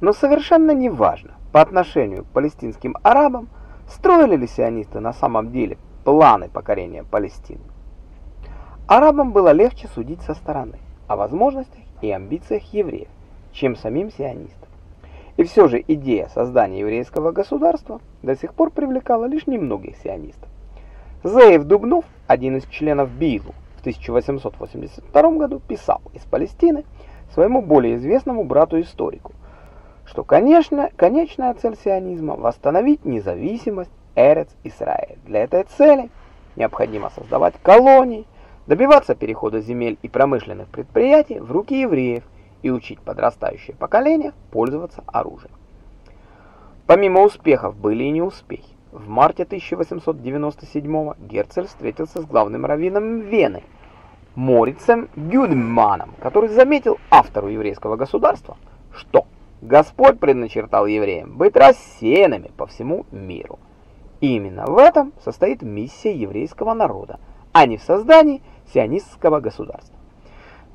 Но совершенно неважно по отношению к палестинским арабам, строили ли сионисты на самом деле планы покорения Палестины. Арабам было легче судить со стороны о возможностях и амбициях евреев, чем самим сионистам. И все же идея создания еврейского государства до сих пор привлекала лишь немногих сионистов. Зеев Дубнов, один из членов БИЛУ, в 1882 году писал из Палестины своему более известному брату-историку, что, конечно, конечная цель сионизма – восстановить независимость Эрец-Исраэль. Для этой цели необходимо создавать колонии, добиваться перехода земель и промышленных предприятий в руки евреев и учить подрастающее поколение пользоваться оружием. Помимо успехов были и неуспехи. В марте 1897 Герцель встретился с главным раввином Вены, Морицем Гюдманом, который заметил автору еврейского государства, что Господь предначертал евреям быть рассеянными по всему миру. Именно в этом состоит миссия еврейского народа, а не в создании сионистского государства.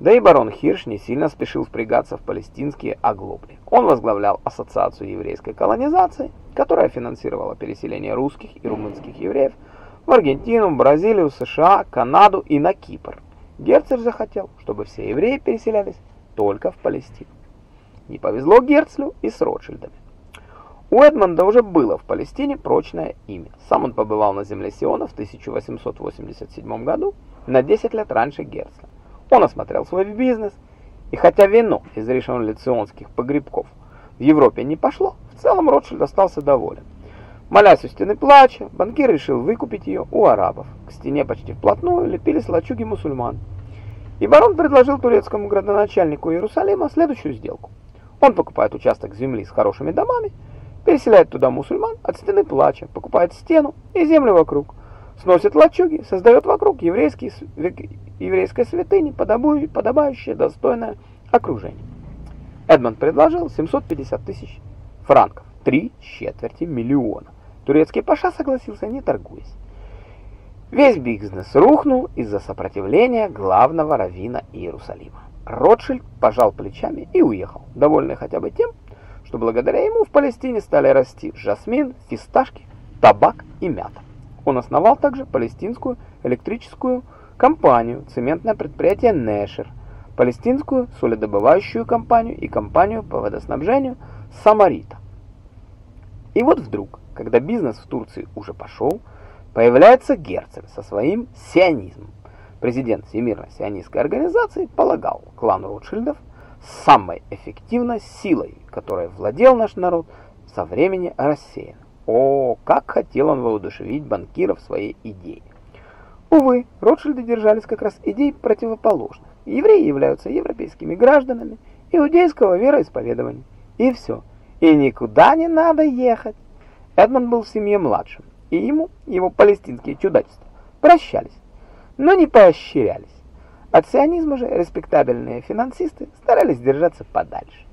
Да и барон Хирш не сильно спешил впрягаться в палестинские оглобли. Он возглавлял Ассоциацию еврейской колонизации, которая финансировала переселение русских и румынских евреев в Аргентину, Бразилию, США, Канаду и на Кипр. Герцель захотел, чтобы все евреи переселялись только в Палестину. Не повезло Герцлю и с Ротшильдами. У Эдмонда уже было в Палестине прочное имя. Сам он побывал на земле Сиона в 1887 году, на 10 лет раньше Герцля. Он осмотрел свой бизнес, и хотя вино из решенлиционских погребков в Европе не пошло, в целом Ротшильд остался доволен. Молясь у стены плача, банкир решил выкупить ее у арабов. К стене почти вплотную лепились лачуги мусульман. И барон предложил турецкому градоначальнику Иерусалима следующую сделку. Он покупает участок земли с хорошими домами, переселяет туда мусульман от стены плача, покупает стену и землю вокруг, сносит лачуги, создает вокруг еврейские, еврейской святыни подобающее достойное окружение. Эдмонд предложил 750 тысяч франков, три четверти миллиона. Турецкий паша согласился, не торгуясь. Весь бизнес рухнул из-за сопротивления главного раввина Иерусалима. Ротшильд пожал плечами и уехал, довольный хотя бы тем, что благодаря ему в Палестине стали расти жасмин, фисташки, табак и мята. Он основал также палестинскую электрическую компанию, цементное предприятие Нешер, палестинскую соледобывающую компанию и компанию по водоснабжению Самарита. И вот вдруг, когда бизнес в Турции уже пошел, появляется Герцель со своим сионизмом. Президент Всемирной сионистской организации полагал клан Ротшильдов самой эффективной силой, которой владел наш народ со времени рассеян. О, как хотел он воодушевить банкиров своей идеей. Увы, Ротшильды держались как раз идей противоположных. Евреи являются европейскими гражданами иудейского вероисповедования. И все. И никуда не надо ехать. Эдмонд был в семье младшим, и ему его палестинские чудачества прощались, но не поощрялись. От сионизма же респектабельные финансисты старались держаться подальше.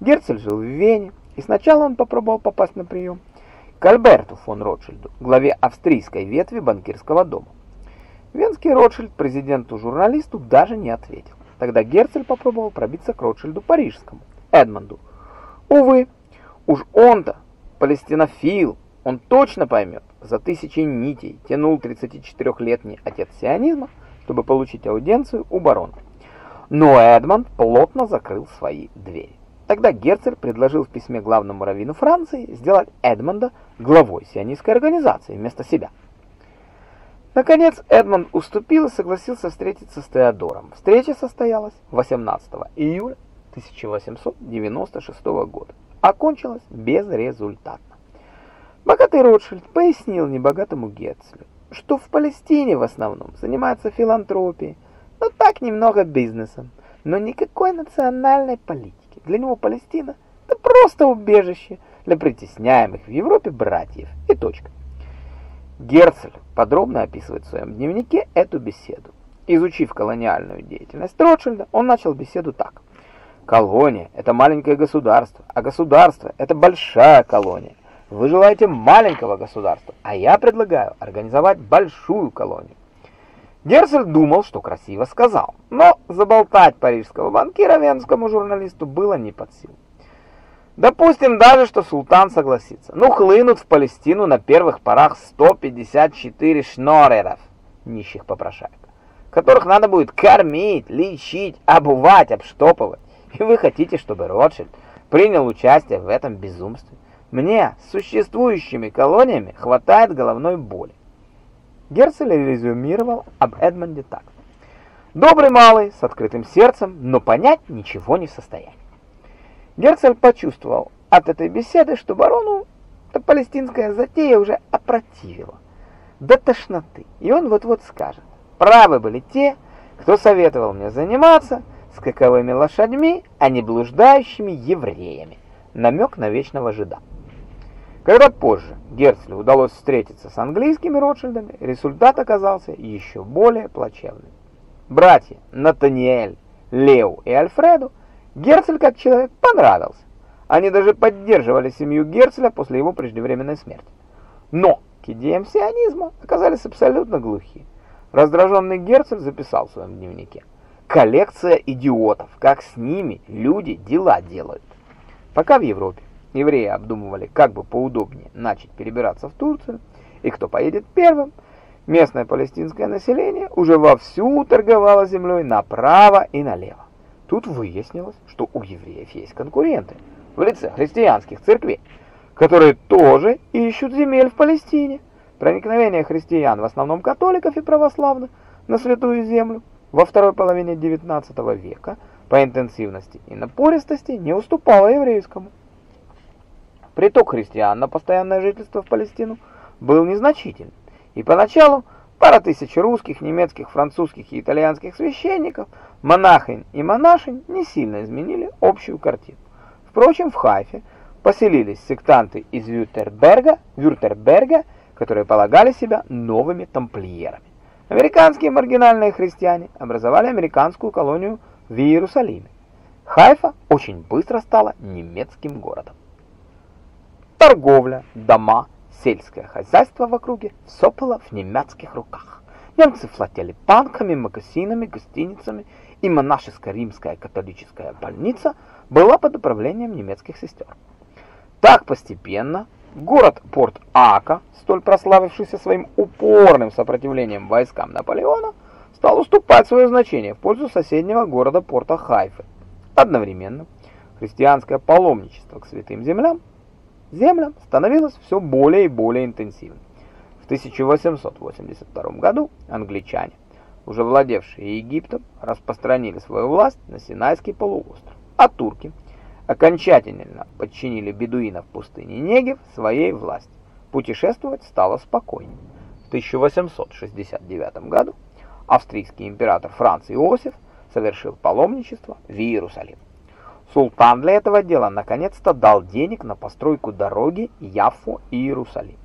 Герцель жил в Вене, и сначала он попробовал попасть на прием к Альберту фон Ротшильду, главе австрийской ветви банкирского дома. Венский Ротшильд президенту-журналисту даже не ответил. Тогда Герцель попробовал пробиться к Ротшильду парижскому, Эдмонду. Увы, уж он-то палестинофил, он точно поймет, за тысячи нитей тянул 34-летний отец сионизма, чтобы получить аудиенцию у барона. Но Эдмонд плотно закрыл свои двери. Тогда Герцель предложил в письме главному раввину Франции сделать Эдмонда главой сионистской организации вместо себя. Наконец Эдмонд уступил и согласился встретиться с Теодором. Встреча состоялась 18 июля 1896 года. Окончилась безрезультатно. Богатый Ротшильд пояснил небогатому Герцелю, что в Палестине в основном занимаются филантропией, но так немного бизнесом, но никакой национальной политики. Для него Палестина – это просто убежище для притесняемых в Европе братьев и точка. Герцель подробно описывает в своем дневнике эту беседу. Изучив колониальную деятельность Ротшильда, он начал беседу так. Колония – это маленькое государство, а государство – это большая колония. Вы желаете маленького государства, а я предлагаю организовать большую колонию. Герцель думал, что красиво сказал, но заболтать парижского банкира венскому журналисту было не под силу. Допустим даже, что султан согласится. Ну, хлынут в Палестину на первых порах 154 шнореров, нищих попрошаек, которых надо будет кормить, лечить, обувать, обштопывать. И вы хотите, чтобы Ротшильд принял участие в этом безумстве? Мне с существующими колониями хватает головной боли. Герцель резюмировал об Эдмонде так. Добрый малый, с открытым сердцем, но понять ничего не в состоянии. Герцель почувствовал от этой беседы, что барону эта палестинская затея уже опротивила до тошноты, и он вот-вот скажет, правы были те, кто советовал мне заниматься скаковыми лошадьми, а не блуждающими евреями. Намек на вечного жида. Когда позже Герцлю удалось встретиться с английскими Ротшильдами, результат оказался еще более плачевным. Братья Натаниэль, Лео и Альфреду Герцель как человек понравился. Они даже поддерживали семью Герцеля после его преждевременной смерти. Но к идеям сионизма оказались абсолютно глухи. Раздраженный Герцель записал в своем дневнике. Коллекция идиотов, как с ними люди дела делают. Пока в Европе евреи обдумывали, как бы поудобнее начать перебираться в Турцию, и кто поедет первым, местное палестинское население уже вовсю торговало землей направо и налево. Тут выяснилось, что у евреев есть конкуренты в лице христианских церквей, которые тоже ищут земель в Палестине. Проникновение христиан, в основном католиков и православных, на Святую Землю во второй половине XIX века по интенсивности и напористости не уступало еврейскому. Приток христиан на постоянное жительство в Палестину был незначительным, и поначалу Пара тысяч русских, немецких, французских и итальянских священников, монахинь и монашень не сильно изменили общую картину. Впрочем, в Хайфе поселились сектанты из Вюртерберга, Вюртерберга, которые полагали себя новыми тамплиерами. Американские маргинальные христиане образовали американскую колонию в Иерусалиме. Хайфа очень быстро стала немецким городом. Торговля, дома, Сельское хозяйство в округе все было в немецких руках. Немцы владели банками, магазинами, гостиницами, и монашеская римская католическая больница была под управлением немецких сестер. Так постепенно город Порт-Ака, столь прославившийся своим упорным сопротивлением войскам Наполеона, стал уступать свое значение в пользу соседнего города Порта Хайфы. Одновременно христианское паломничество к святым землям землям становилось все более и более интенсивным. В 1882 году англичане, уже владевшие Египтом, распространили свою власть на Синайский полуостров, а турки окончательно подчинили бедуинов пустыни Негев своей власти. Путешествовать стало спокойнее. В 1869 году австрийский император Франц Иосиф совершил паломничество в Иерусалим. Султан для этого дела наконец-то дал денег на постройку дороги Яффо и Иерусалим.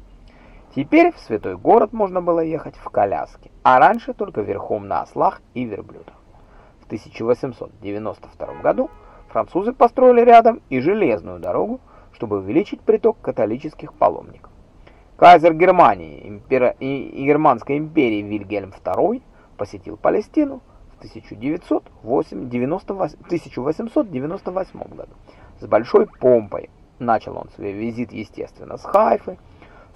Теперь в святой город можно было ехать в коляске, а раньше только верхом на ослах и верблюдах. В 1892 году французы построили рядом и железную дорогу, чтобы увеличить приток католических паломников. Кайзер Германии импера... и Германской империи Вильгельм II посетил Палестину 1898 году. С большой помпой начал он свой визит, естественно, с Хайфы.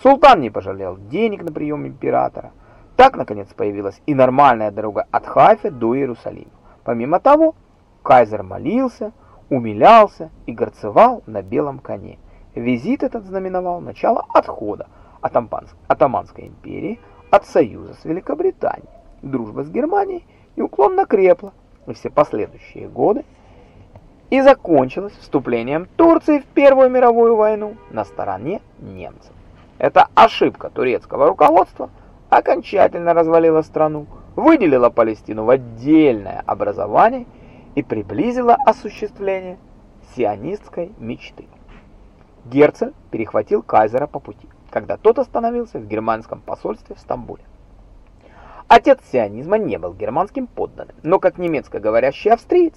Султан не пожалел денег на прием императора. Так, наконец, появилась и нормальная дорога от Хайфы до Иерусалима. Помимо того, кайзер молился, умилялся и горцевал на белом коне. Визит этот знаменовал начало отхода от Атаманской империи от союза с Великобританией, дружба с Германией неуклонно крепла и все последующие годы и закончилась вступлением Турции в Первую мировую войну на стороне немцев. Эта ошибка турецкого руководства окончательно развалила страну, выделила Палестину в отдельное образование и приблизила осуществление сионистской мечты. Герцель перехватил кайзера по пути, когда тот остановился в германском посольстве в Стамбуле. Отец сионизма не был германским подданным, но как немецко говорящий австриец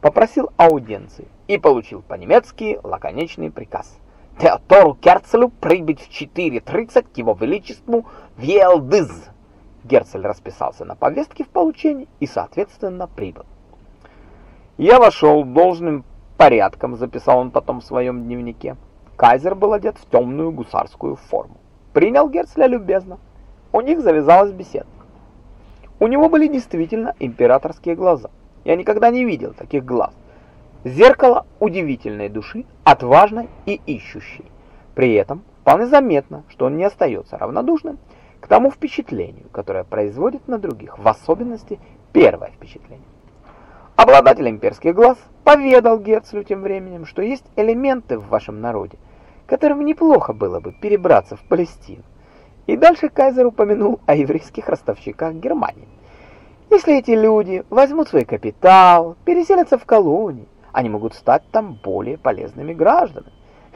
попросил аудиенции и получил по-немецки лаконичный приказ. Теодору Керцелю прибыть в 4.30 к его величеству в Елдыз. Герцель расписался на повестке в получении и, соответственно, прибыл. Я вошел должным Порядком, записал он потом в своем дневнике. Кайзер был одет в темную гусарскую форму. Принял Герцля любезно. У них завязалась беседа. У него были действительно императорские глаза. Я никогда не видел таких глаз. Зеркало удивительной души, отважной и ищущей. При этом вполне заметно, что он не остается равнодушным к тому впечатлению, которое производит на других, в особенности первое впечатление. Обладатель имперских глаз поведал Герцлю тем временем, что есть элементы в вашем народе, которым неплохо было бы перебраться в Палестину. И дальше Кайзер упомянул о еврейских ростовщиках Германии. Если эти люди возьмут свой капитал, переселятся в колонии, они могут стать там более полезными гражданами.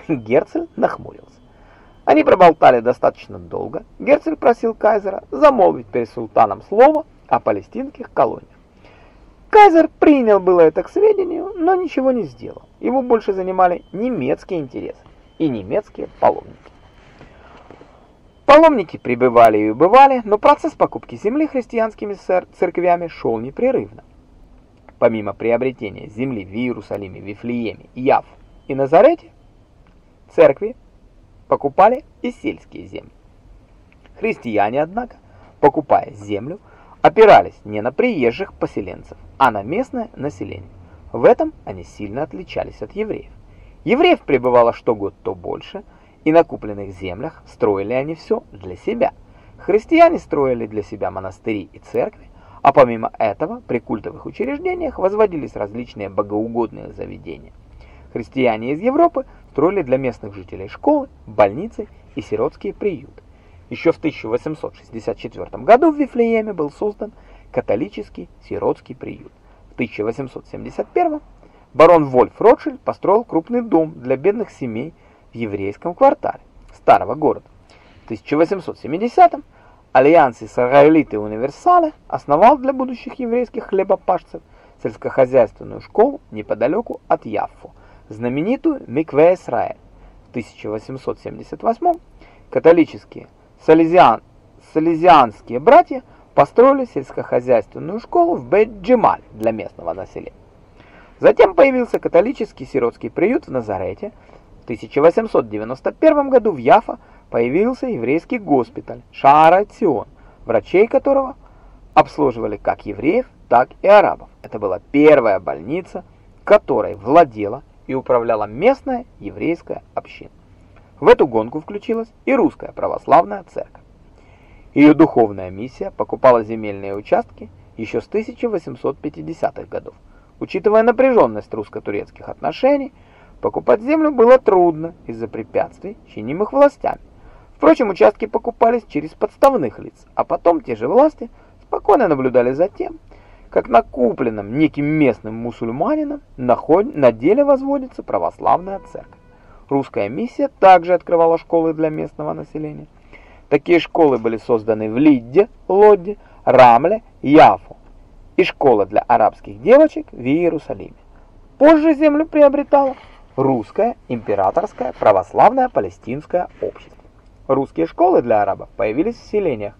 Герцель нахмурился. Они проболтали достаточно долго. Герцель просил Кайзера замолвить перед султаном слово о палестинских колониях. Кайзер принял было это к сведению, но ничего не сделал. Его больше занимали немецкие интересы и немецкие паломники. Паломники прибывали и убывали, но процесс покупки земли христианскими церквями шел непрерывно. Помимо приобретения земли в Иерусалиме, Вифлееме, Яф и Назарете, церкви покупали и сельские земли. Христиане, однако, покупая землю, опирались не на приезжих поселенцев, а на местное население. В этом они сильно отличались от евреев. Евреев прибывало что год, то больше – и на купленных землях строили они все для себя. Христиане строили для себя монастыри и церкви, а помимо этого при культовых учреждениях возводились различные богоугодные заведения. Христиане из Европы строили для местных жителей школы, больницы и сиротские приюты. Еще в 1864 году в Вифлееме был создан католический сиротский приют. В 1871 барон Вольф Ротшильд построил крупный дом для бедных семей в еврейском квартале старого города. В 1870-м Альянс Исраэлиты Универсале основал для будущих еврейских хлебопашцев сельскохозяйственную школу неподалеку от Яффы, знаменитую Микве Исраэль. В 1878 католические салезиан, салезианские братья построили сельскохозяйственную школу в Бейт-Джемаль для местного населения. Затем появился католический сиротский приют в Назарете, 1891 году в Яфа появился еврейский госпиталь Шаара Цион, врачей которого обслуживали как евреев, так и арабов. Это была первая больница, которой владела и управляла местная еврейская община. В эту гонку включилась и русская православная церковь. Ее духовная миссия покупала земельные участки еще с 1850-х годов. Учитывая напряженность русско-турецких отношений, Покупать землю было трудно из-за препятствий, чинимых властями. Впрочем, участки покупались через подставных лиц, а потом те же власти спокойно наблюдали за тем, как на купленном неким местным мусульманином на деле возводится православная церковь. Русская миссия также открывала школы для местного населения. Такие школы были созданы в Лидде, Лодде, Рамле, Яфу и школа для арабских девочек в Иерусалиме. Позже землю приобретала Русское императорское православное палестинское общество. Русские школы для арабов появились в селениях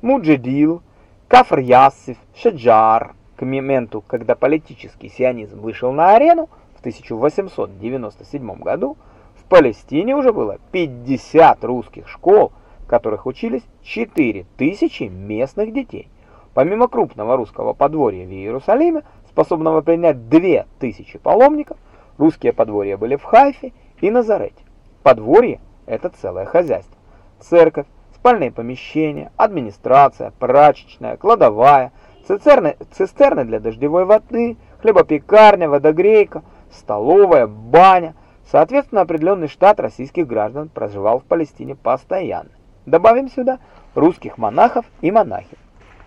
Муджидил, Кафр-Яссиф, Шаджар. К моменту, когда политический сионизм вышел на арену в 1897 году, в Палестине уже было 50 русских школ, в которых учились 4000 местных детей. Помимо крупного русского подворья в Иерусалиме, способного принять 2000 паломников, Русские подворья были в Хайфе и Назарете. Подворье – это целое хозяйство. Церковь, спальные помещения, администрация, прачечная, кладовая, цистерны, цистерны для дождевой воды, хлебопекарня, водогрейка, столовая, баня. Соответственно, определенный штат российских граждан проживал в Палестине постоянно. Добавим сюда русских монахов и монахинь.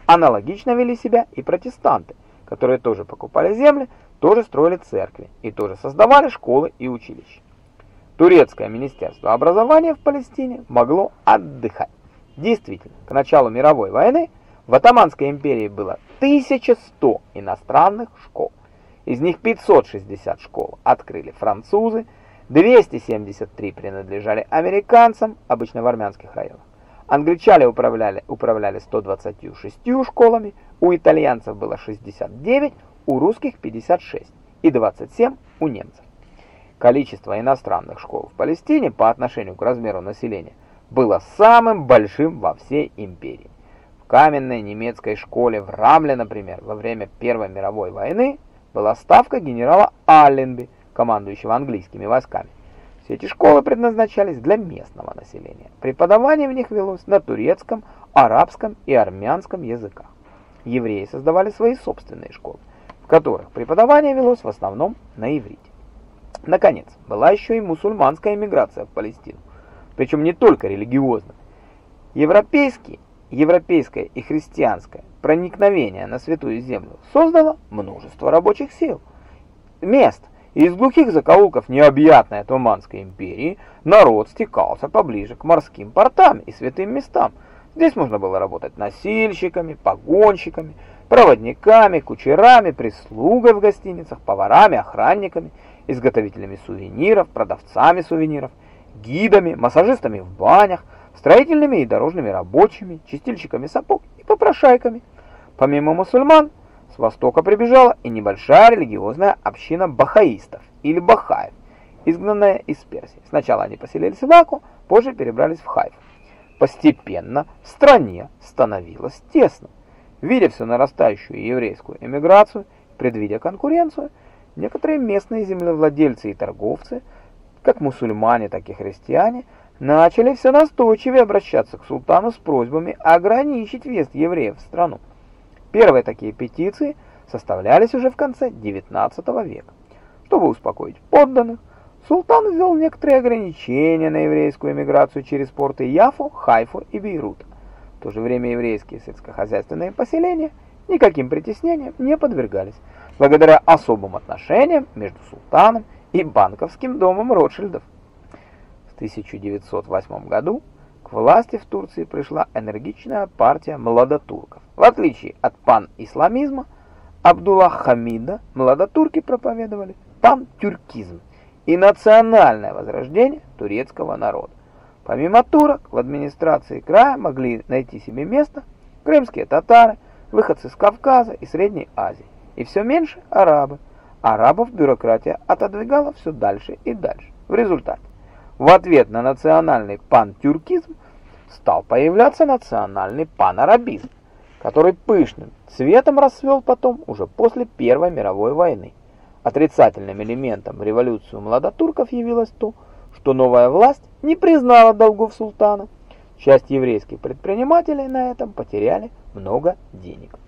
Аналогично вели себя и протестанты, которые тоже покупали земли, тоже строили церкви и тоже создавали школы и училища. Турецкое министерство образования в Палестине могло отдыхать. Действительно, к началу мировой войны в Отоманской империи было 1100 иностранных школ. Из них 560 школ открыли французы, 273 принадлежали американцам, обычно в армянских районах. Англичане управляли, управляли 126 школами, у итальянцев было 69, у русских 56 и 27 у немцев. Количество иностранных школ в Палестине по отношению к размеру населения было самым большим во всей империи. В каменной немецкой школе в Рамле, например, во время Первой мировой войны была ставка генерала Алленби, командующего английскими войсками. Все эти школы предназначались для местного населения. Преподавание в них велось на турецком, арабском и армянском языках. Евреи создавали свои собственные школы, в которых преподавание велось в основном на иврите. Наконец, была еще и мусульманская эмиграция в Палестину, причем не только религиозная. Европейские, европейское и христианское проникновение на Святую Землю создало множество рабочих сил, мест, и из глухих закоулков необъятной Отtomанской империи народ стекался поближе к морским портам и святым местам. Здесь можно было работать носильщиками, погонщиками, проводниками, кучерами, прислугой в гостиницах, поварами, охранниками, изготовителями сувениров, продавцами сувениров, гидами, массажистами в банях, строительными и дорожными рабочими, чистильщиками сапог и попрошайками. Помимо мусульман, с востока прибежала и небольшая религиозная община бахаистов или бахаев, изгнанная из Персии. Сначала они поселились в Аку, позже перебрались в Хайф. Постепенно в стране становилось тесно. Видя всю нарастающую еврейскую эмиграцию, предвидя конкуренцию, некоторые местные землевладельцы и торговцы, как мусульмане, так и христиане, начали все настойчивее обращаться к султану с просьбами ограничить въезд евреев в страну. Первые такие петиции составлялись уже в конце XIX века. Чтобы успокоить подданных, султан ввел некоторые ограничения на еврейскую эмиграцию через порты Яфу, Хайфу и Бейрута. В то же время еврейские сельскохозяйственные поселения никаким притеснениям не подвергались, благодаря особым отношениям между султаном и банковским домом Ротшильдов. В 1908 году власти в Турции пришла энергичная партия младотурков. В отличие от пан-исламизма, Абдулла Хамида младотурки проповедовали пан-тюркизм и национальное возрождение турецкого народа. Помимо турок, в администрации края могли найти себе место крымские татары, выходцы с Кавказа и Средней Азии, и все меньше арабы. Арабов бюрократия отодвигала все дальше и дальше. В результате, в ответ на национальный пантюркизм стал появляться национальный панарабизм, который пышным цветом расцвел потом уже после Первой мировой войны. Отрицательным элементом революции младотурков явилось то, что новая власть не признала долгов султана. Часть еврейских предпринимателей на этом потеряли много денег.